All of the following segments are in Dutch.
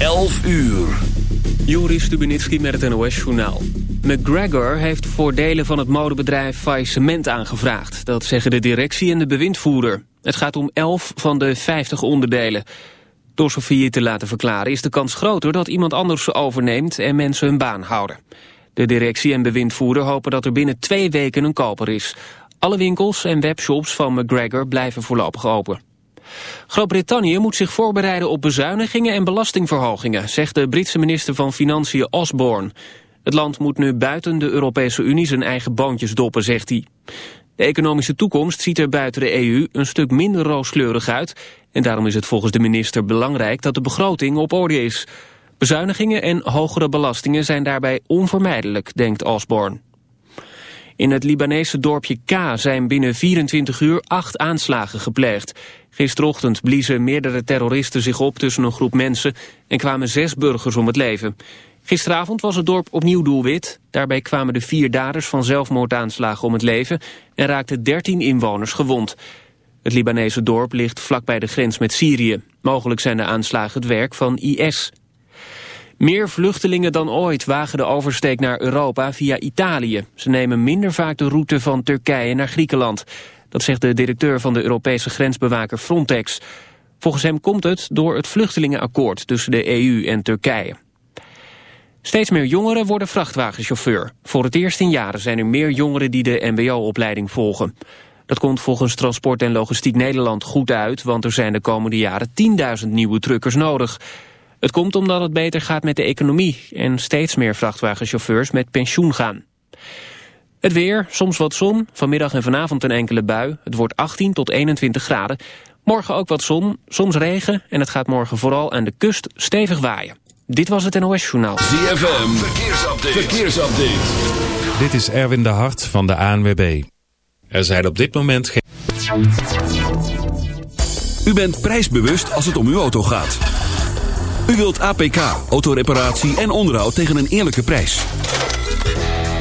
11 uur. Juri Stubenitski met het NOS-journaal. McGregor heeft voor delen van het modebedrijf faillissement aangevraagd. Dat zeggen de directie en de bewindvoerder. Het gaat om 11 van de 50 onderdelen. Door Sofie te laten verklaren is de kans groter dat iemand anders ze overneemt en mensen hun baan houden. De directie en bewindvoerder hopen dat er binnen twee weken een koper is. Alle winkels en webshops van McGregor blijven voorlopig open. Groot-Brittannië moet zich voorbereiden op bezuinigingen en belastingverhogingen, zegt de Britse minister van Financiën Osborne. Het land moet nu buiten de Europese Unie zijn eigen boontjes doppen, zegt hij. De economische toekomst ziet er buiten de EU een stuk minder rooskleurig uit... en daarom is het volgens de minister belangrijk dat de begroting op orde is. Bezuinigingen en hogere belastingen zijn daarbij onvermijdelijk, denkt Osborne. In het Libanese dorpje K zijn binnen 24 uur acht aanslagen gepleegd. Gisterochtend bliezen meerdere terroristen zich op tussen een groep mensen... en kwamen zes burgers om het leven. Gisteravond was het dorp opnieuw doelwit. Daarbij kwamen de vier daders van zelfmoordaanslagen om het leven... en raakten 13 inwoners gewond. Het Libanese dorp ligt vlakbij de grens met Syrië. Mogelijk zijn de aanslagen het werk van IS. Meer vluchtelingen dan ooit wagen de oversteek naar Europa via Italië. Ze nemen minder vaak de route van Turkije naar Griekenland. Dat zegt de directeur van de Europese grensbewaker Frontex. Volgens hem komt het door het vluchtelingenakkoord tussen de EU en Turkije. Steeds meer jongeren worden vrachtwagenchauffeur. Voor het eerst in jaren zijn er meer jongeren die de mbo-opleiding volgen. Dat komt volgens Transport en Logistiek Nederland goed uit... want er zijn de komende jaren 10.000 nieuwe truckers nodig. Het komt omdat het beter gaat met de economie... en steeds meer vrachtwagenchauffeurs met pensioen gaan. Het weer, soms wat zon, vanmiddag en vanavond een enkele bui. Het wordt 18 tot 21 graden. Morgen ook wat zon, soms regen... en het gaat morgen vooral aan de kust stevig waaien. Dit was het NOS Journaal. ZFM, verkeersupdate. verkeersupdate. Dit is Erwin de Hart van de ANWB. Er zijn op dit moment geen... U bent prijsbewust als het om uw auto gaat. U wilt APK, autoreparatie en onderhoud tegen een eerlijke prijs.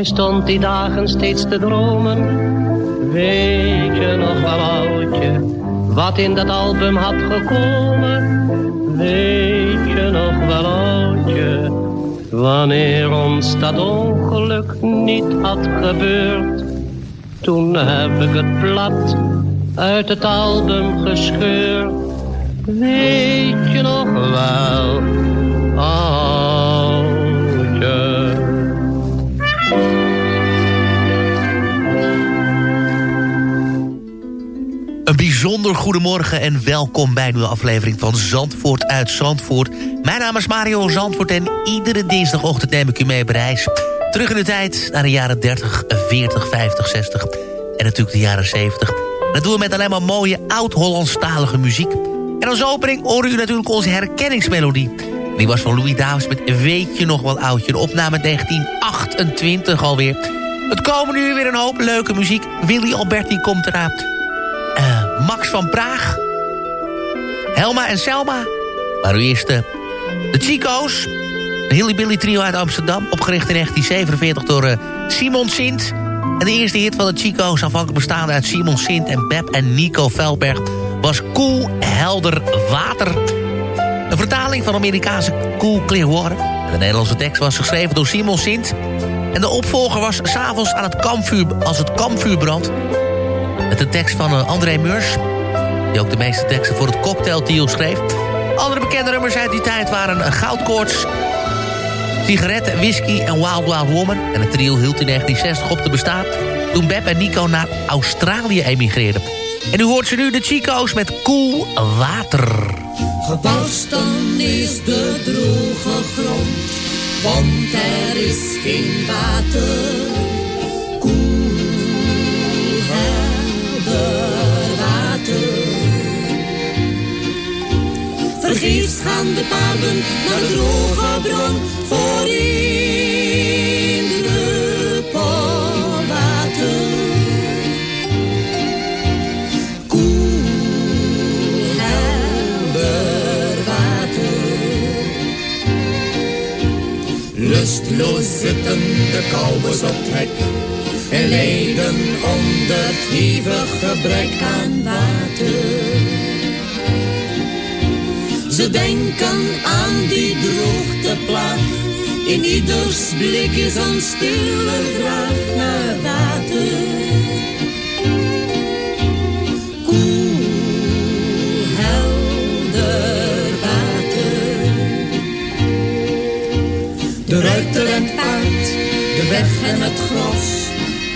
Jij stond die dagen steeds te dromen. Weet je nog wel, oudje, wat in dat album had gekomen? Weet je nog wel, oudje, wanneer ons dat ongeluk niet had gebeurd? Toen heb ik het blad uit het album gescheurd. Weet je nog wel, oudje? Bijzonder goedemorgen en welkom bij een nieuwe aflevering van Zandvoort uit Zandvoort. Mijn naam is Mario Zandvoort en iedere dinsdagochtend neem ik u mee op reis. Terug in de tijd naar de jaren 30, 40, 50, 60 en natuurlijk de jaren 70. En dat doen we met alleen maar mooie oud-Hollandstalige muziek. En als opening horen u natuurlijk onze herkenningsmelodie. Die was van Louis Davis met Weet je nog wel oudje. De opname 1928 alweer. Het komen nu weer een hoop leuke muziek. Willy Alberti komt eraan. Max van Praag. Helma en Selma. Maar u eerst eh, de Chico's. Een Hilly Billy trio uit Amsterdam. Opgericht in 1947 door eh, Simon Sint. En de eerste hit van de Chico's, aanvankelijk bestaande uit Simon Sint en Beb en Nico Velberg... was Koel, helder water. Een vertaling van Amerikaanse Cool Clear Water. En de Nederlandse tekst was geschreven door Simon Sint. En de opvolger was s'avonds aan het kampvuur, als het kampvuur brandt. Met de tekst van uh, André Meurs. Die ook de meeste teksten voor het cocktaildeal schreef. Andere bekende nummers uit die tijd waren uh, Goudkoorts... Sigaretten, whisky en Wild Wild Woman. En het trio hield in 1960 op te bestaan... toen Beb en Nico naar Australië emigreerden. En u hoort ze nu de Chico's met Cool Water. Gebarsten is de droge grond, want er is geen water. Vergeefs gaan de paarden naar droge bron voor in de druppel water. Koel, water. Lustloos zitten de kouwers op het hek en lijden onder hevig gebrek aan water. Ze denken aan die droogteplaag. In ieders blik is een stille vraag naar water. Koel, helder water. De ruiter en paard, de weg en het gras.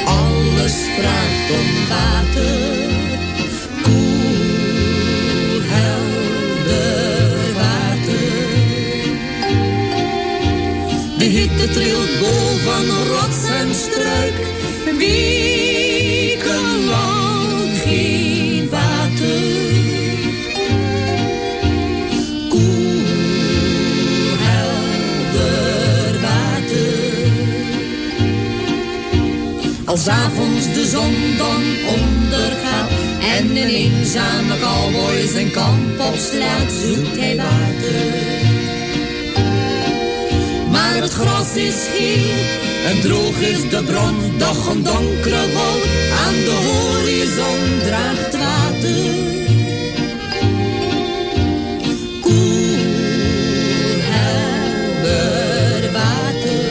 Alles vraagt om water. Het trilt boven rots en struik. Wekenlang geen water. Koel, helder water. Als avonds de zon dan ondergaat en een eenzame cowboy zijn kamp opslaat, zoekt hij water. Het gras is geel en droog is de bron, doch een donkere wolk aan de horizon draagt water. Koel, helder water.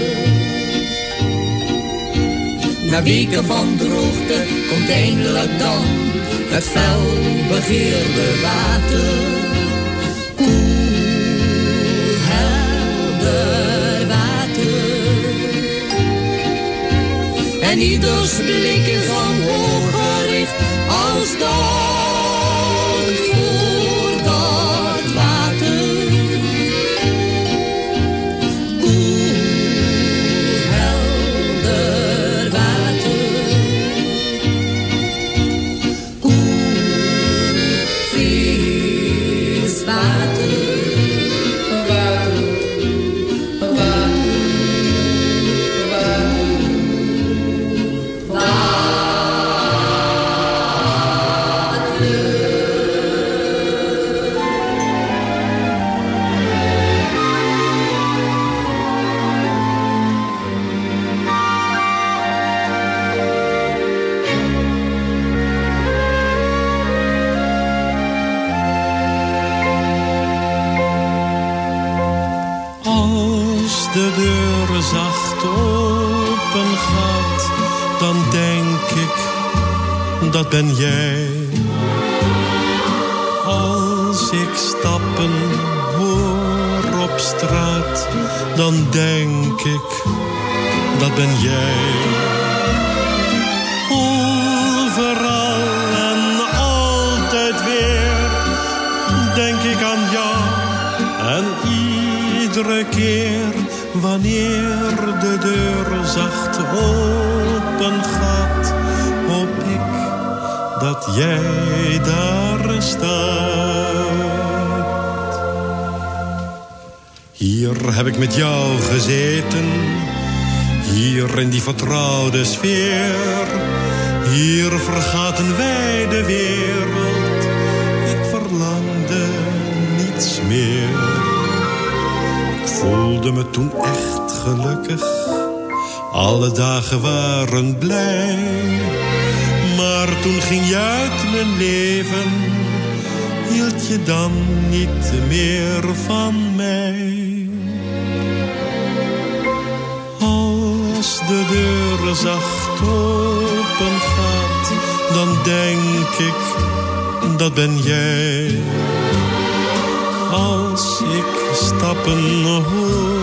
Na weken van droogte komt eindelijk dan het fel begeerde water. En ieders blik is omhoog gericht toen echt gelukkig, alle dagen waren blij. Maar toen ging je uit mijn leven, hield je dan niet meer van mij. Als de deur zacht open gaat, dan denk ik, dat ben jij. Als ik stappen hoor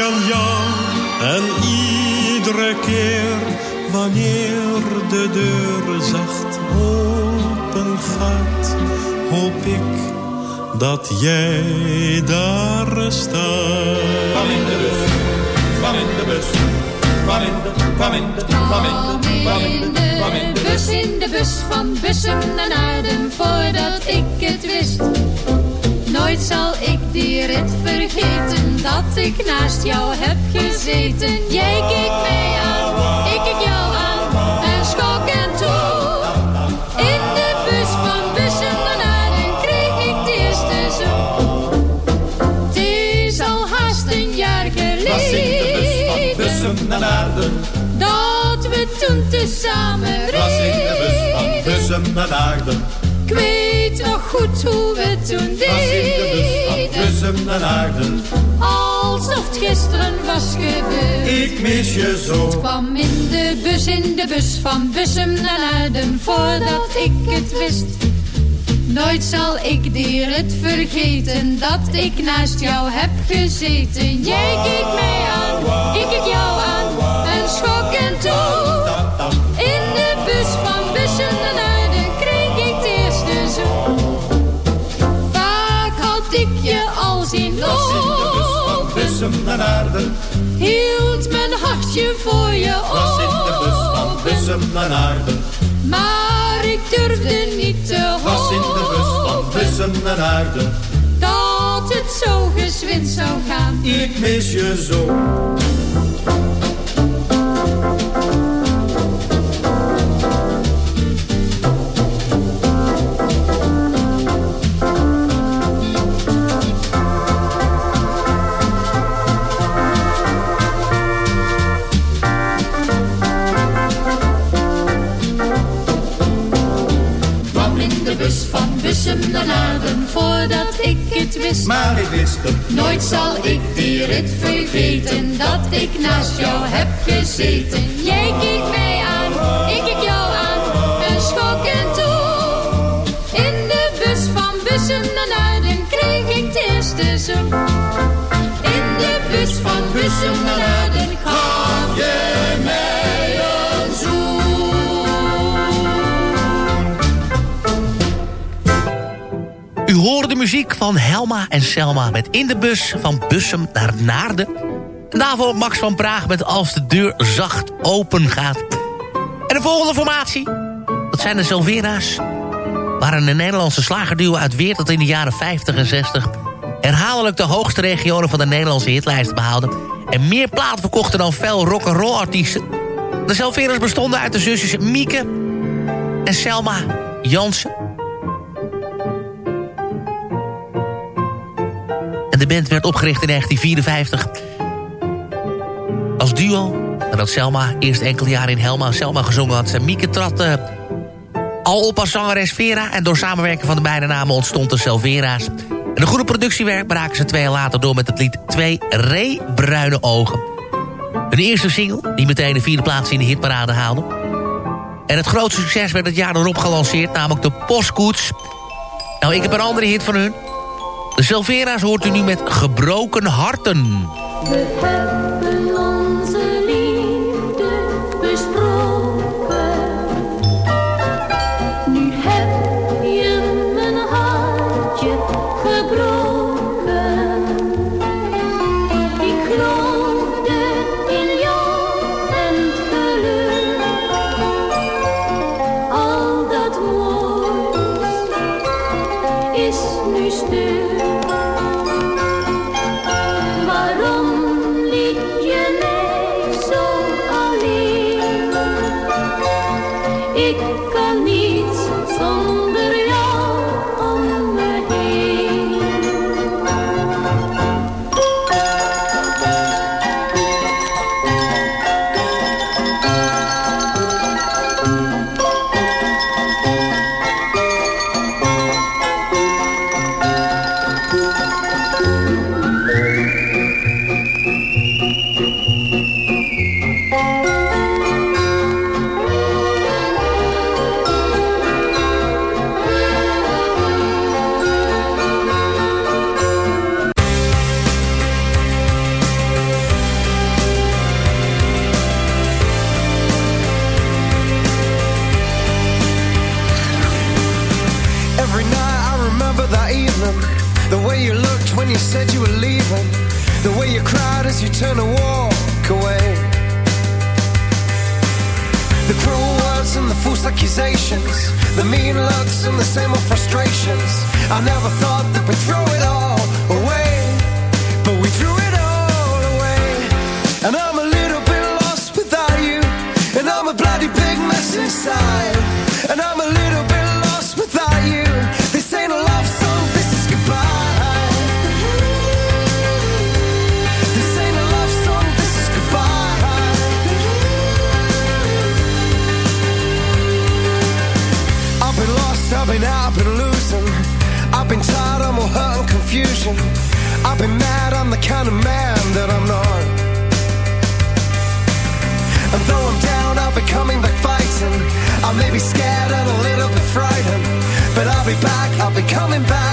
Denk ik aan jou en iedere keer wanneer de deur zacht open gaat, hoop ik dat jij daar staat. Kwam in de bus, kwam in de bus, kwam in de, kwam in de, kwam in de, kwam in de, kwam in de bus, in de bus van Bussum naar Naarden, voordat ik het wist. Nooit zal ik die rit vergeten dat ik naast jou heb gezeten. Jij keek mij aan, ik keek jou aan en schok en toe. In de bus van bussen naar en kreeg ik de eerste zoen. Het is al haast een jaar geleden. Dat we toen tezamen reden. Was in de bus van. Naarden. Alsof het gisteren was gebeurd. Ik mis je zo. Het kwam in de bus, in de bus van Bussum naar Naarden. Voordat ik het wist. Nooit zal ik dir het vergeten dat ik naast jou heb gezeten. Jij keek mij aan, ik keek jou aan en schok en toe. Hield mijn hartje voor je Was in de bus van. Bussum naar Naarden. Maar ik durfde niet te hopen. Was in de bus van Bussum naar Naarden. dat het zo gezwind zou gaan. Ik mis je zo. Naarden voordat ik het wist. Maar ik wist het. Nooit zal ik die rit vergeten dat ik naast jou heb gezeten. Jij keek mij aan, ik keek jou aan en schok en toe. In de bus van Bussum naar Naarden kreeg ik het eerste. In de bus van Bussum naar Naarden hoorde de muziek van Helma en Selma met In de Bus van Bussum naar Naarden. En daarvoor Max van Praag met Als de deur zacht open gaat. En de volgende formatie, dat zijn de Silvera's. Waren een Nederlandse slagerduo uit Weert dat in de jaren 50 en 60... herhaaldelijk de hoogste regionen van de Nederlandse hitlijst behaalden... en meer platen verkochten dan veel rock'n'roll artiesten. De Silvera's bestonden uit de zusjes Mieke en Selma Jansen... de band werd opgericht in 1954 als duo. Nadat Selma eerst enkele jaren in Helma Selma gezongen had. Mieke trad eh, al op als zangeres Vera. En door samenwerken van de beide namen ontstond de Selvera's. En de goede productiewerk braken ze twee jaar later door met het lied Twee Ree Bruine Ogen. Hun eerste single, die meteen de vierde plaats in de hitparade haalde. En het grootste succes werd het jaar erop gelanceerd, namelijk de Postkoets. Nou, ik heb een andere hit van hun. De Silvera's hoort u nu met Gebroken Harten. time back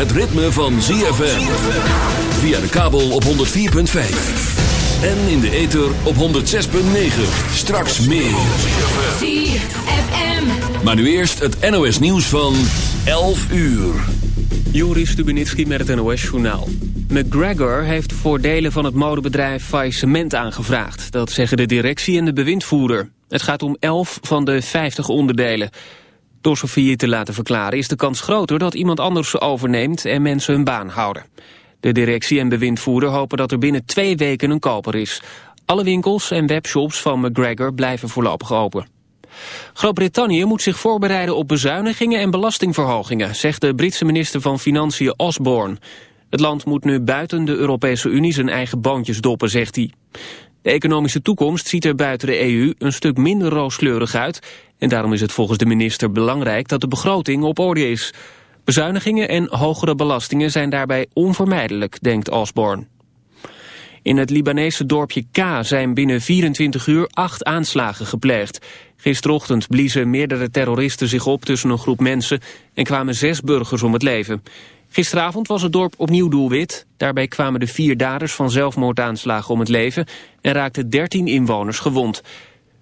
het ritme van ZFM. Via de kabel op 104.5. En in de ether op 106.9. Straks meer. ZFM. Maar nu eerst het NOS nieuws van 11 uur. Joris Stubenitski met het NOS-journaal. McGregor heeft voor delen van het modebedrijf faillissement aangevraagd. Dat zeggen de directie en de bewindvoerder. Het gaat om 11 van de 50 onderdelen. Door failliet te laten verklaren is de kans groter dat iemand anders ze overneemt en mensen hun baan houden. De directie en bewindvoerder hopen dat er binnen twee weken een koper is. Alle winkels en webshops van McGregor blijven voorlopig open. Groot-Brittannië moet zich voorbereiden op bezuinigingen en belastingverhogingen, zegt de Britse minister van Financiën Osborne. Het land moet nu buiten de Europese Unie zijn eigen boontjes doppen, zegt hij. De economische toekomst ziet er buiten de EU een stuk minder rooskleurig uit... en daarom is het volgens de minister belangrijk dat de begroting op orde is. Bezuinigingen en hogere belastingen zijn daarbij onvermijdelijk, denkt Osborne. In het Libanese dorpje K zijn binnen 24 uur acht aanslagen gepleegd. Gisterochtend bliezen meerdere terroristen zich op tussen een groep mensen... en kwamen zes burgers om het leven. Gisteravond was het dorp opnieuw doelwit. Daarbij kwamen de vier daders van zelfmoordaanslagen om het leven... en raakten 13 inwoners gewond.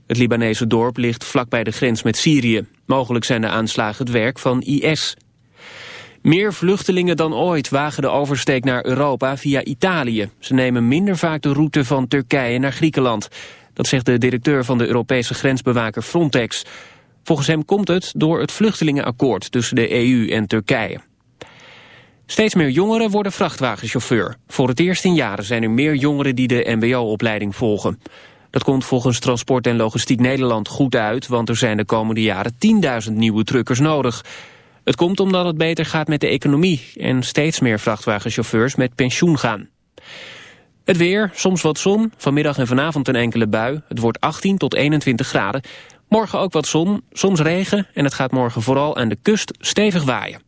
Het Libanese dorp ligt vlakbij de grens met Syrië. Mogelijk zijn de aanslagen het werk van IS. Meer vluchtelingen dan ooit wagen de oversteek naar Europa via Italië. Ze nemen minder vaak de route van Turkije naar Griekenland. Dat zegt de directeur van de Europese grensbewaker Frontex. Volgens hem komt het door het vluchtelingenakkoord tussen de EU en Turkije. Steeds meer jongeren worden vrachtwagenchauffeur. Voor het eerst in jaren zijn er meer jongeren die de mbo-opleiding volgen. Dat komt volgens Transport en Logistiek Nederland goed uit... want er zijn de komende jaren 10.000 nieuwe truckers nodig. Het komt omdat het beter gaat met de economie... en steeds meer vrachtwagenchauffeurs met pensioen gaan. Het weer, soms wat zon, vanmiddag en vanavond een enkele bui. Het wordt 18 tot 21 graden. Morgen ook wat zon, soms regen... en het gaat morgen vooral aan de kust stevig waaien.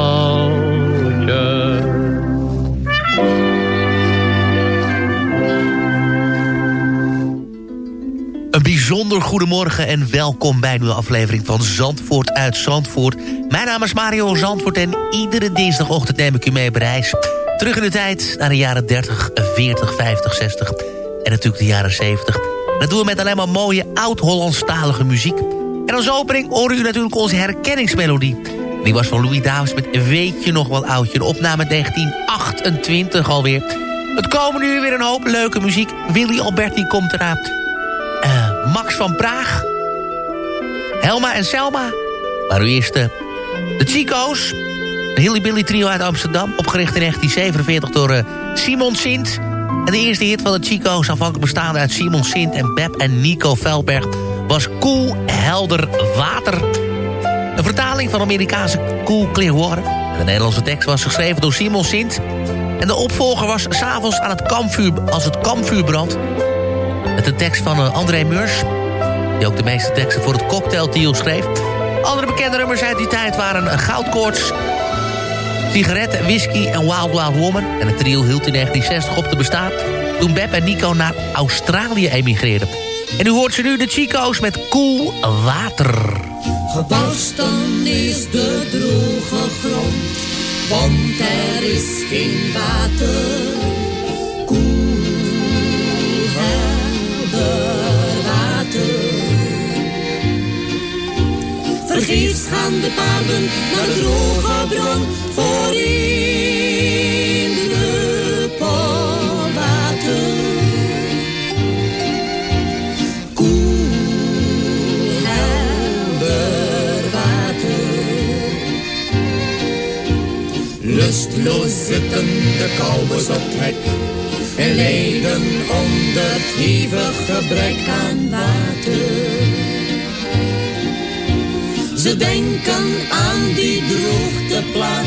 Bijzonder goedemorgen en welkom bij een nieuwe aflevering van Zandvoort uit Zandvoort. Mijn naam is Mario Zandvoort en iedere dinsdagochtend neem ik u mee op reis. Terug in de tijd naar de jaren 30, 40, 50, 60 en natuurlijk de jaren 70. Dat doen we met alleen maar mooie oud-Hollandstalige muziek. En als opening horen u natuurlijk onze herkenningsmelodie. Die was van Louis Davis met Weet je nog wel oudje, een opname 1928 alweer. Het komen nu weer een hoop leuke muziek. Willy Alberti komt eraan. Max van Praag. Helma en Selma. Maar u eerst uh, de Chico's. De Hilly trio uit Amsterdam. Opgericht in 1947 door uh, Simon Sint. En de eerste hit van de Chico's, afhankelijk bestaande uit Simon Sint en Beb en Nico Velberg, was Koel Helder Water. Een vertaling van Amerikaanse Cool Clear Water. En de Nederlandse tekst was geschreven door Simon Sint. En de opvolger was s'avonds aan het kampvuur, als het kampvuur brandt. Met de tekst van uh, André Meurs. Die ook de meeste teksten voor het cocktaildeal schreef. Andere bekende nummers uit die tijd waren uh, Goudkoorts... Sigaretten, whisky en Wild Wild Woman. En het trio hield in 1960 op te bestaan... toen Beb en Nico naar Australië emigreerden. En u hoort ze nu de Chico's met Koel Water. Gebarsten is de droge grond, want er is geen water. Vergeefs gaan de paarden naar de droge bron voor in de druppel water. Lustloos zitten de kouwers op trek en lijden onder het hevig gebrek aan water. Ze denken aan die droogteplag.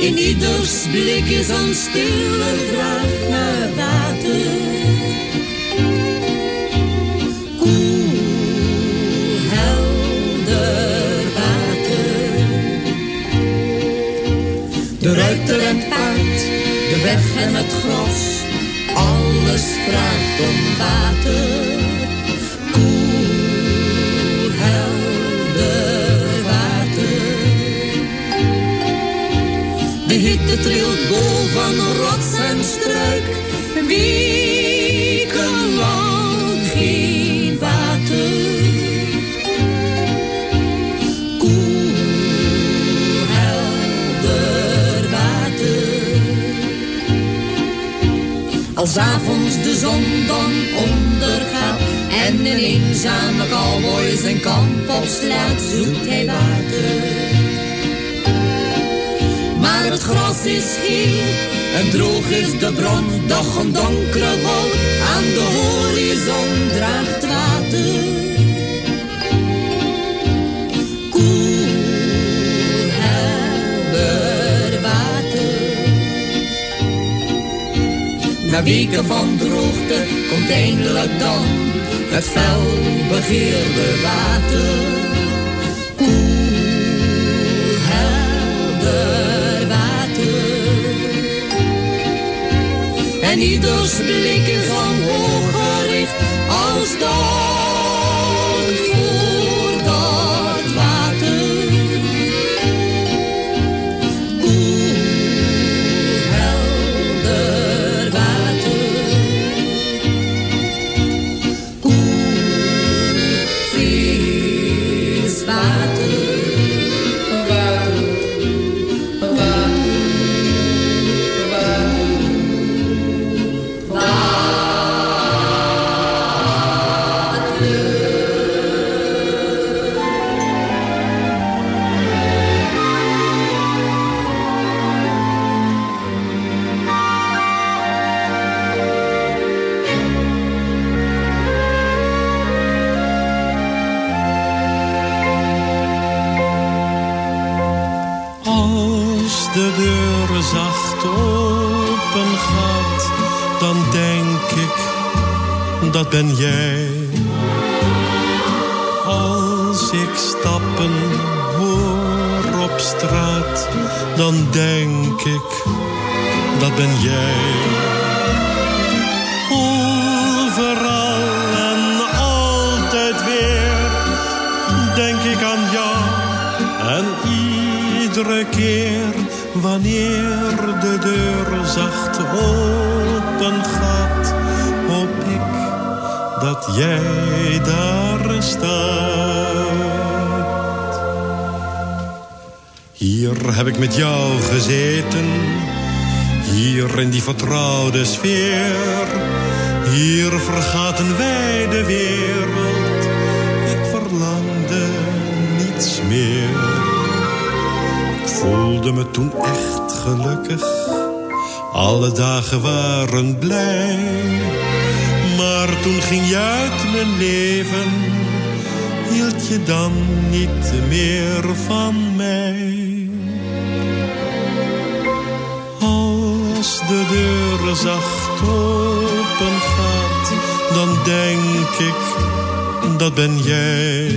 In ieders blik is een stille vraag naar water. Koel, helder water. De ruiter en het paard, de weg en het gras. Alles vraagt om water. De trilt boven rots en struik, wekenlang geen water. Koel, helder water. Als avonds de zon dan ondergaat en een eenzame cowboy zijn kamp opslaat, zoekt hij water. Gras is geel en droog is de bron, doch een donkere wolk aan de horizon draagt water. Koel, helder water. Na weken van droogte komt eindelijk dan het fel begeerde water. En ieders blik is omhoog gericht als dank meer. Ik voelde me toen echt gelukkig, alle dagen waren blij. Maar toen ging je uit mijn leven, hield je dan niet meer van mij. Als de deur zacht open gaat, dan denk ik, dat ben jij.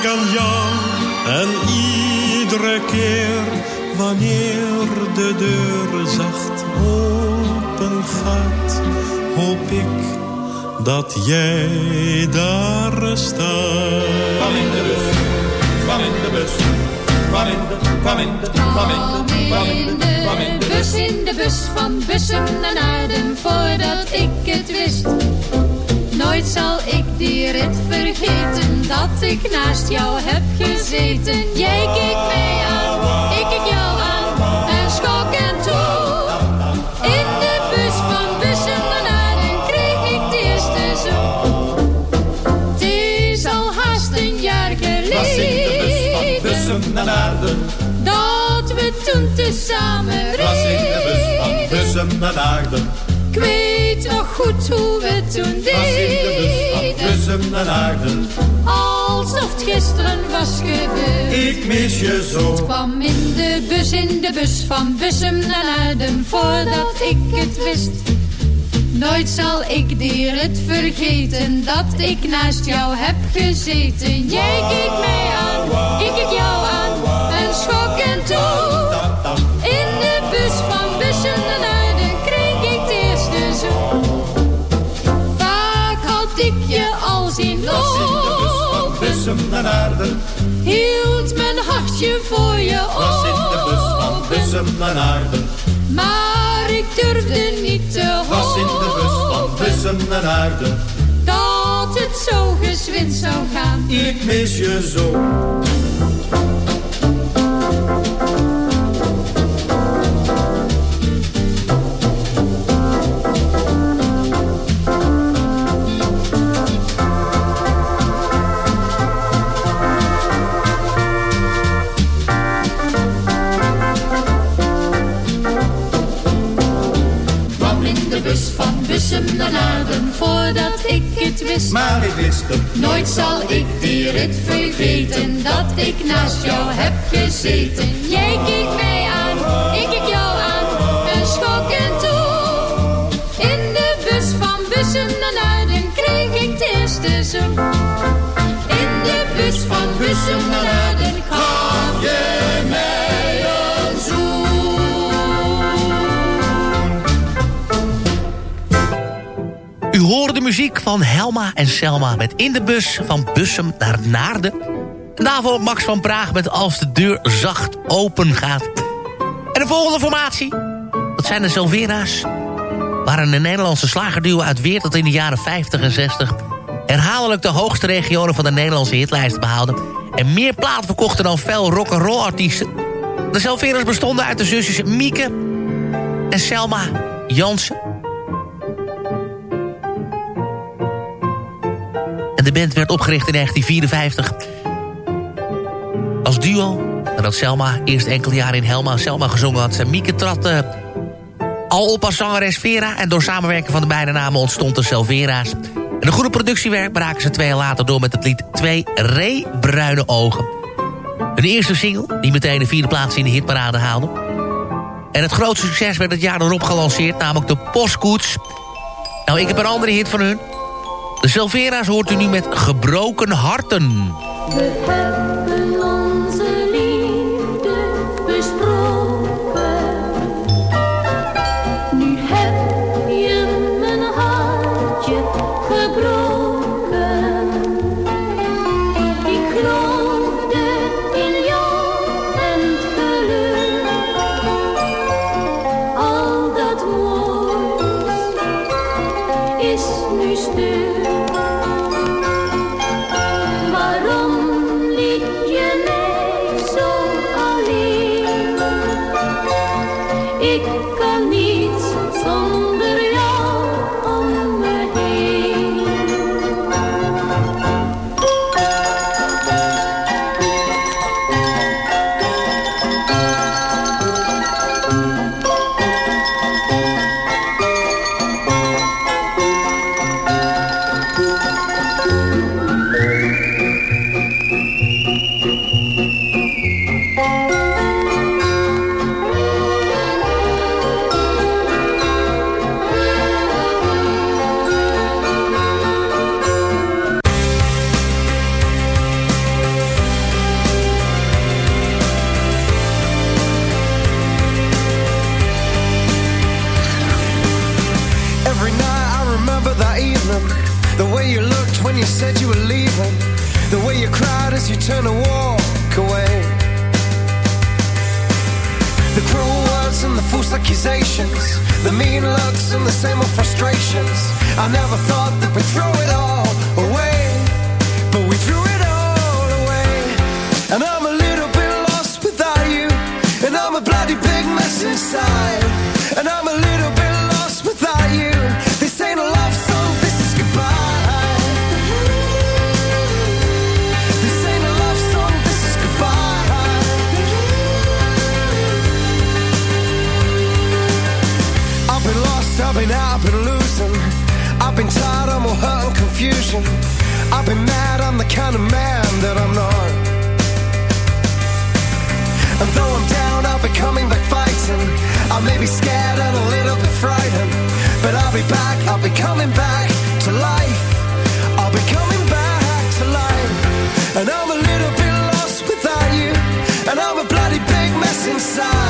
Ik aan jou. En iedere keer wanneer de deur zacht open gaat, hoop ik dat jij daar staat. Kwam in de bus, kwam in de bus, kwam in de, kwam in de, kwam in de, kwam in de, kwam in de bus in de bus van Bussum naar Naarden voordat ik het wist. Nooit zal ik die rit vergeten, dat ik naast jou heb gezeten. Jij keek mij aan, ik keek jou aan, en schok en toe. In de bus van bussen naar Aarden kreeg ik de eerste zoen. Het is al haast een jaar Was in de bus van geleden naar Naarden. dat we toen tezamen Was in de bus van reden. Bussum naar. Ik goed hoe we toen deden. Bussum naar Naarden. Alsof het gisteren was gebeurd. Ik mis je zo. kwam in de bus, in de bus van Bussum naar Naarden voordat ik het wist. Nooit zal ik die rit vergeten dat ik naast jou heb gezeten. Jij keek mij aan, ik keek jou aan en schok en toe. Naar Naarden. Hield mijn hartje voor je Was in de bus van open. Bussum naar Naarden. Maar ik durfde niet te hopen. Was in de bus van Naarden. Dat het zo gezwind zou gaan. Ik mis je zo. Naar Naarden voordat ik het wist. Maar ik wist het. Nooit zal ik die rit vergeten dat ik naast jou heb gezeten. Jij keek mij aan, ik keek jou aan en schok en toe. In de bus van Bussum naar Naarden kreeg ik de eerste zoen. In de bus van Bussum naar Naarden hoorde de muziek van Helma en Selma met In de Bus van Bussum naar Naarden. En daarvoor Max van Praag met Als de deur zacht open gaat. En de volgende formatie, dat zijn de Silvera's. Waren een Nederlandse slagerduo uit Weert dat in de jaren 50 en 60... herhaaldelijk de hoogste regionen van de Nederlandse hitlijst behaalden... en meer platen verkochten dan veel rock'n'roll artiesten. De Silvera's bestonden uit de zusjes Mieke en Selma Jansen... En de band werd opgericht in 1954 als duo. Nadat Selma eerst enkele jaren in Helma Selma gezongen had. Mieke trad eh, al op als zangeres Vera. En door samenwerking van de beide namen ontstond de Selvera's. En een goede productiewerk braken ze twee jaar later door met het lied Twee Ray Bruine Ogen. Hun eerste single, die meteen de vierde plaats in de hitparade haalde. En het grootste succes werd het jaar erop gelanceerd, namelijk de Postkoets. Nou, ik heb een andere hit van hun. De Silvera's hoort u nu met Gebroken Harten. Inside.